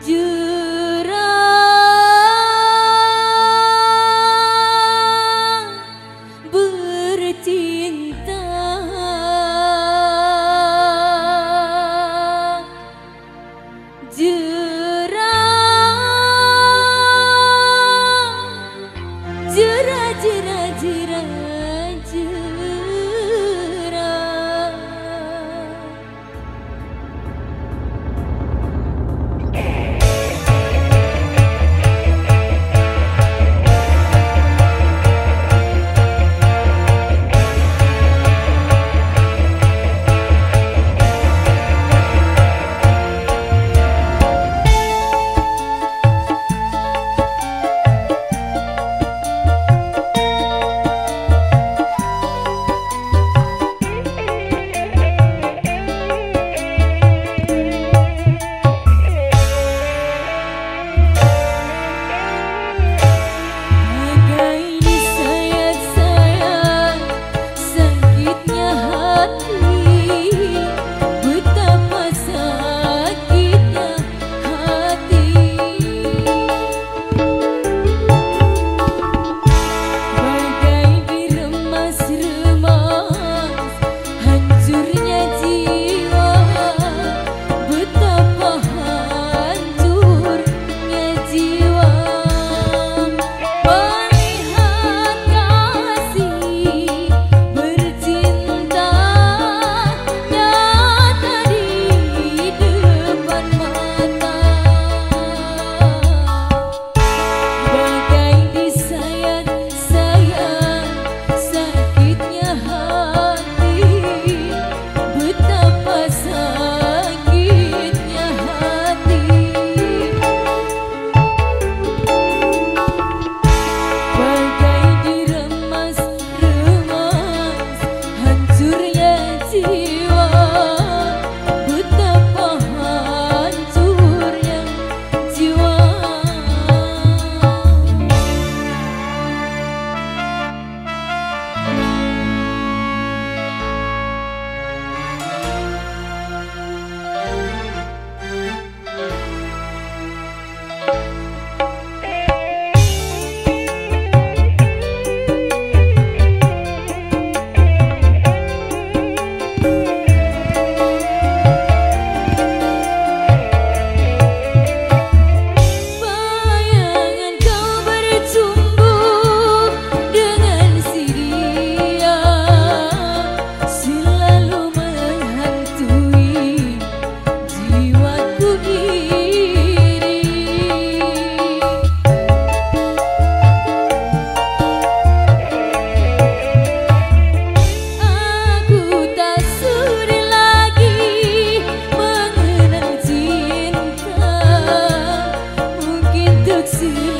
see göksüz